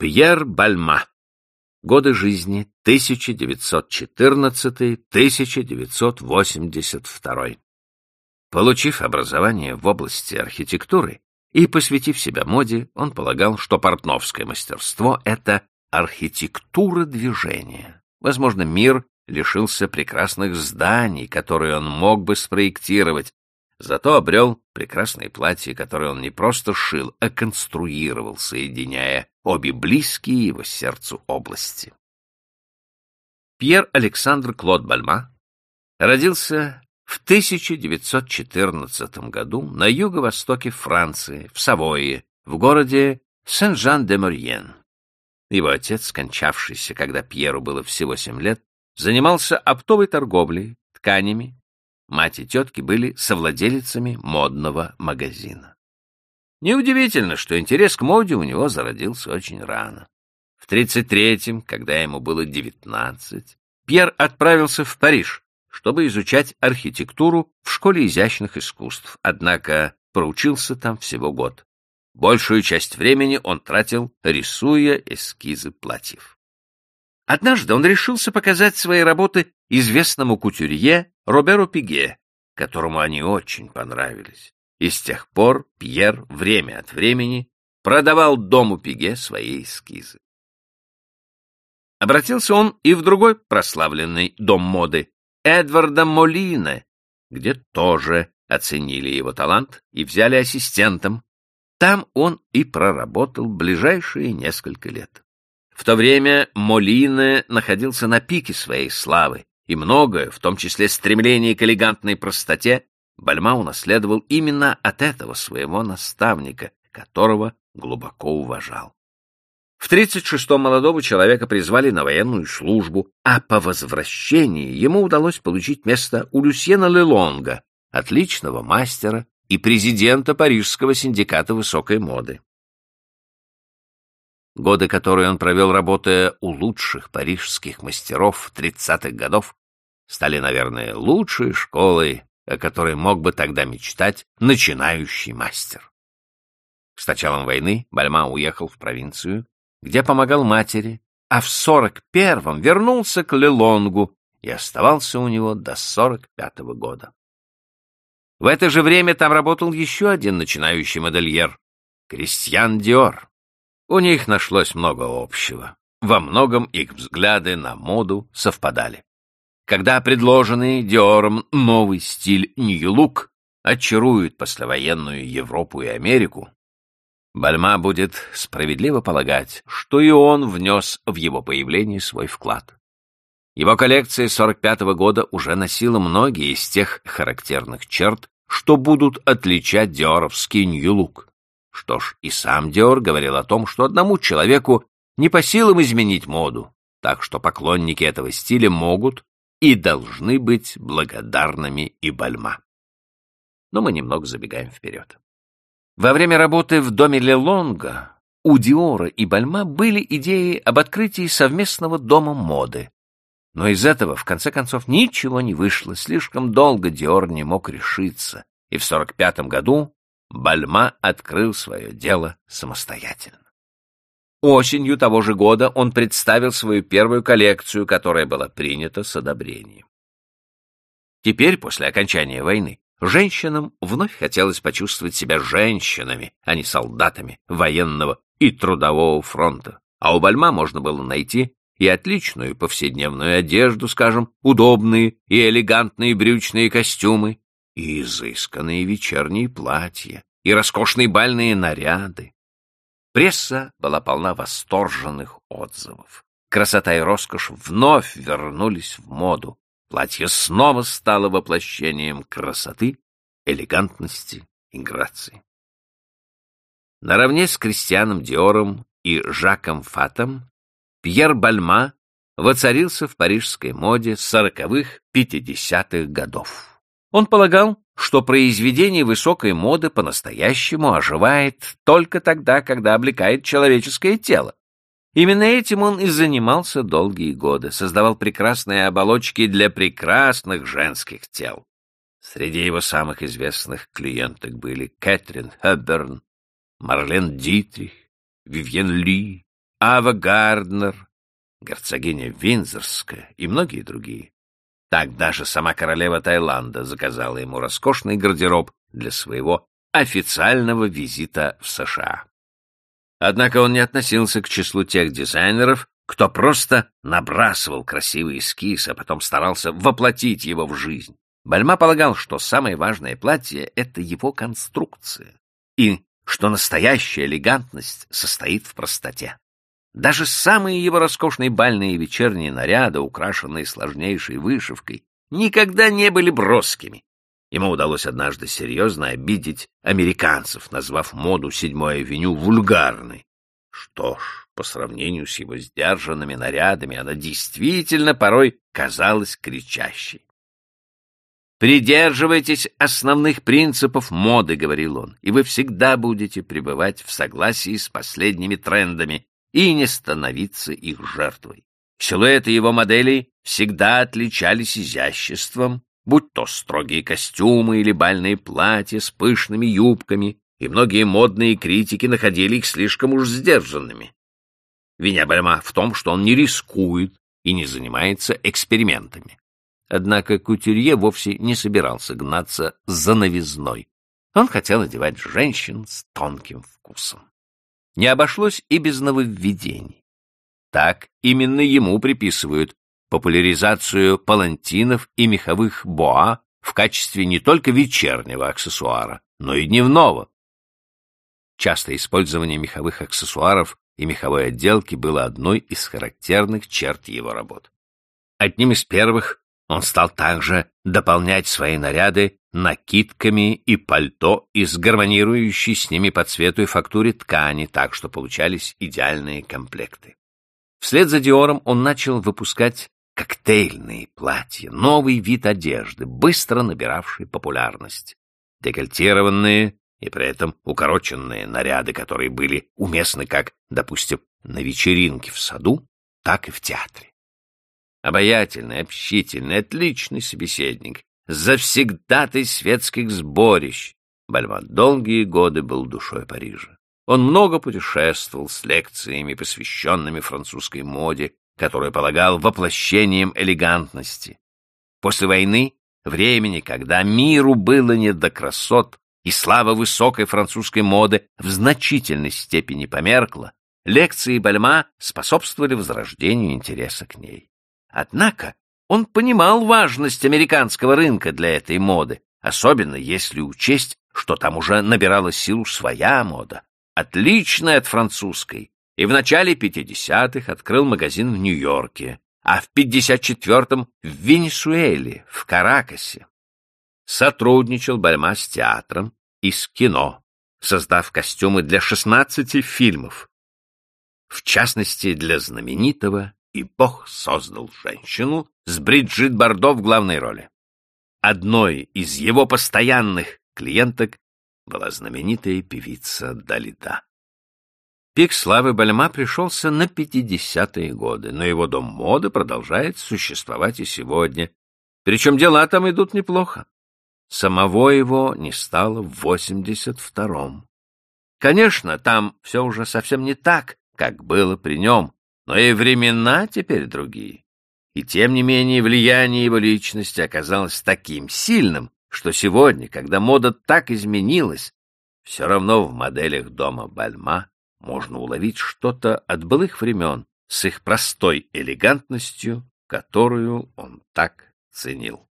Пьер Бальма. Годы жизни 1914-1982. Получив образование в области архитектуры и посвятив себя моде, он полагал, что портновское мастерство — это архитектура движения. Возможно, мир лишился прекрасных зданий, которые он мог бы спроектировать, зато обрел прекрасные платья, которые он не просто шил, а конструировал, соединяя обе близкие его сердцу области. Пьер Александр Клод Бальма родился в 1914 году на юго-востоке Франции, в Савойе, в городе Сен-Жан-де-Морьен. Его отец, скончавшийся, когда Пьеру было всего семь лет, занимался оптовой торговлей, тканями. Мать и тетки были совладелицами модного магазина. Неудивительно, что интерес к моде у него зародился очень рано. В 33-м, когда ему было 19, Пьер отправился в Париж, чтобы изучать архитектуру в школе изящных искусств, однако проучился там всего год. Большую часть времени он тратил, рисуя эскизы платьев. Однажды он решился показать свои работы известному кутюрье Роберу Пиге, которому они очень понравились. И с тех пор Пьер время от времени продавал дому Пиге свои эскизы. Обратился он и в другой прославленный дом моды, Эдварда Молина, где тоже оценили его талант и взяли ассистентом. Там он и проработал ближайшие несколько лет. В то время Молине находился на пике своей славы, и многое, в том числе стремление к элегантной простоте, Бальма унаследовал именно от этого своего наставника, которого глубоко уважал. В 36-м молодого человека призвали на военную службу, а по возвращении ему удалось получить место у Люсьена Лелонга, отличного мастера и президента Парижского синдиката высокой моды. Годы, которые он провел, работая у лучших парижских мастеров 30-х годов, стали, наверное, лучшей школой, о которой мог бы тогда мечтать начинающий мастер. С началом войны Бальма уехал в провинцию, где помогал матери, а в 41-м вернулся к Лелонгу и оставался у него до 45-го года. В это же время там работал еще один начинающий модельер — Кристиан Диор. У них нашлось много общего. Во многом их взгляды на моду совпадали. Когда предложенный Диором новый стиль «Нью-Лук» очарует послевоенную Европу и Америку, Бальма будет справедливо полагать, что и он внес в его появление свой вклад. Его коллекция 45 -го года уже носила многие из тех характерных черт, что будут отличать диоровский Нью-Лук. Что ж, и сам Диор говорил о том, что одному человеку не по силам изменить моду, так что поклонники этого стиля могут и должны быть благодарными и Бальма. Но мы немного забегаем вперед. Во время работы в доме Лелонга у Диора и Бальма были идеи об открытии совместного дома моды. Но из этого, в конце концов, ничего не вышло, слишком долго Диор не мог решиться, и в 45 году Бальма открыл свое дело самостоятельно. Осенью того же года он представил свою первую коллекцию, которая была принята с одобрением. Теперь, после окончания войны, женщинам вновь хотелось почувствовать себя женщинами, а не солдатами военного и трудового фронта. А у Бальма можно было найти и отличную повседневную одежду, скажем, удобные и элегантные брючные костюмы, и изысканные вечерние платья, и роскошные бальные наряды. Пресса была полна восторженных отзывов. Красота и роскошь вновь вернулись в моду. Платье снова стало воплощением красоты, элегантности и грации. Наравне с Кристианом Диором и Жаком Фатом Пьер Бальма воцарился в парижской моде сороковых-пятидесятых годов. Он полагал, что произведение высокой моды по-настоящему оживает только тогда, когда облекает человеческое тело. Именно этим он и занимался долгие годы, создавал прекрасные оболочки для прекрасных женских тел. Среди его самых известных клиенток были Кэтрин Хэбберн, Марлен Дитрих, Вивьен Ли, Ава Гарднер, герцогиня Винзорская и многие другие. Так даже сама королева Таиланда заказала ему роскошный гардероб для своего официального визита в США. Однако он не относился к числу тех дизайнеров, кто просто набрасывал красивый эскиз, а потом старался воплотить его в жизнь. Бальма полагал, что самое важное платье — это его конструкция, и что настоящая элегантность состоит в простоте. Даже самые его роскошные бальные и вечерние наряды, украшенные сложнейшей вышивкой, никогда не были броскими. Ему удалось однажды серьезно обидеть американцев, назвав моду седьмой авеню вульгарной. Что ж, по сравнению с его сдержанными нарядами, она действительно порой казалась кричащей. «Придерживайтесь основных принципов моды», — говорил он, «и вы всегда будете пребывать в согласии с последними трендами и не становиться их жертвой. Силуэты его моделей всегда отличались изяществом, будь то строгие костюмы или бальные платья с пышными юбками, и многие модные критики находили их слишком уж сдержанными. Виня Бальма в том, что он не рискует и не занимается экспериментами. Однако Кутюрье вовсе не собирался гнаться за новизной. Он хотел одевать женщин с тонким вкусом. Не обошлось и без нововведений. Так именно ему приписывают популяризацию палантинов и меховых боа в качестве не только вечернего аксессуара, но и дневного. Частое использование меховых аксессуаров и меховой отделки было одной из характерных черт его работ. Одним из первых он стал также дополнять свои наряды накидками и пальто из гармонирующей с ними по цвету и фактуре ткани, так что получались идеальные комплекты. Вслед за Диором он начал выпускать коктейльные платья, новый вид одежды, быстро набиравший популярность. Декольтированные и при этом укороченные наряды, которые были уместны как, допустим, на вечеринке в саду, так и в театре. Обаятельный, общительный, отличный собеседник, завсегдатый светских сборищ. Бальмон долгие годы был душой Парижа. Он много путешествовал с лекциями, посвященными французской моде, которую полагал воплощением элегантности. После войны, времени, когда миру было не до красот, и слава высокой французской моды в значительной степени померкла, лекции Бальма способствовали возрождению интереса к ней. Однако он понимал важность американского рынка для этой моды, особенно если учесть, что там уже набирала силу своя мода, отличная от французской, и в начале 50-х открыл магазин в Нью-Йорке, а в 54-м в Венесуэле, в Каракасе. Сотрудничал Бальма с театром и с кино, создав костюмы для 16 фильмов, в частности для знаменитого и Бог создал женщину с Бриджит Бардо в главной роли. Одной из его постоянных клиенток была знаменитая певица Далида. Пик славы Бальма пришелся на 50-е годы, но его дом моды продолжает существовать и сегодня. Причем дела там идут неплохо. Самого его не стало в 82-м. Конечно, там все уже совсем не так, как было при нем, но и времена теперь другие. И тем не менее влияние его личности оказалось таким сильным, что сегодня, когда мода так изменилась, все равно в моделях дома Бальма можно уловить что-то от былых времен с их простой элегантностью, которую он так ценил.